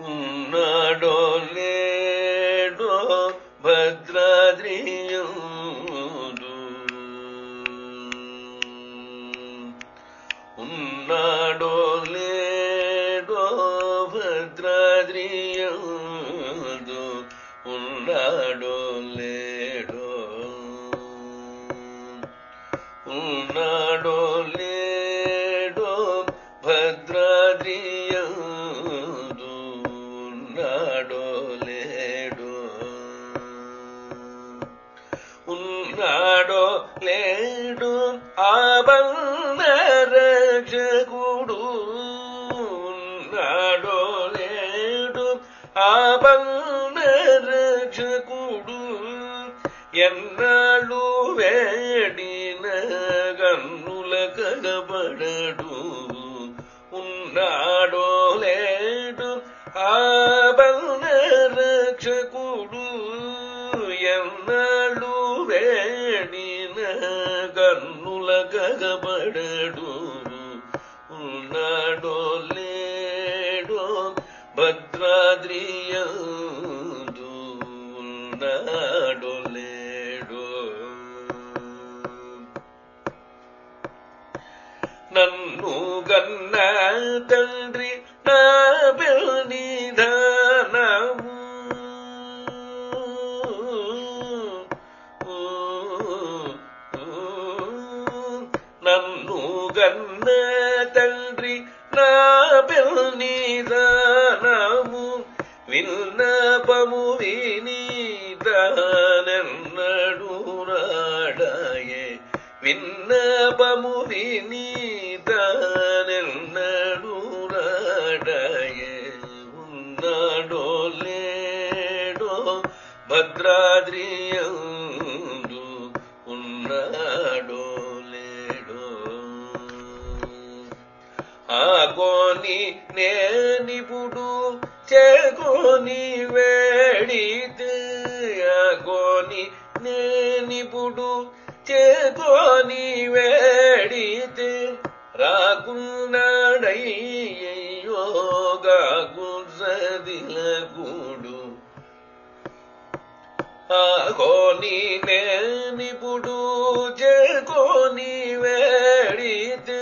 ഉന്നടോലേടോ ഭദ്രദ്രിയൂതു. ഉന്നടോലേടോ ഭദ്രദ്രിയൂതു. ഉന്നടോലേടോ ഉന്നടോലേടോ ഭദ്രദ്രിയൂതു ఉన్నాడో లేడు ఆబంధరక్షకుడు ఉన్నాడో లేడు ఆబంధరక్షకుడు ఎన్నాళ్ళు వేడిన కన్నుల కగబడడు ఉన్నాడో കണിന കണ്ണുലകപടടും ഉൾനാടോലേടോ ഭദ്രാദ്രിയു ഉൾനാടോലേടോ. നന്നു കന്ന തന്ത്രി తండ్రి నా నిధానము విన్నపము వినీతనన్నడు రాడాయే విన్నపము వినీతనన్నడు రాడాయే ఉన్నాడో లేడో భద్రాద్రియందు ఉన్నాడో ఆగోని నేనిపుడు చేకోని వేడితే ఆగోని నేనిపుడు చేకోని వేడితే రాకున్నాడయ్యోగా గుసదిలగుడు ఆగోని నేనిపుడు చేకోని వేడితే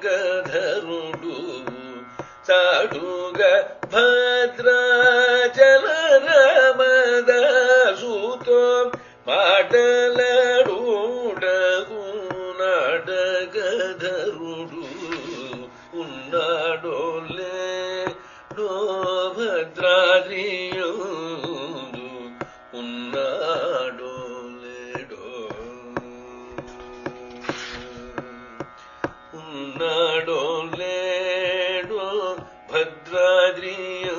ನಾಟಕಧರುಡು ಸಾಡುಗ ಭದ್ರಾಚಲ ರಮದ ಸೂತೋ ಪಾಟಲಡೂಡಗೂ ನಾಟಕಧರುಡು تدري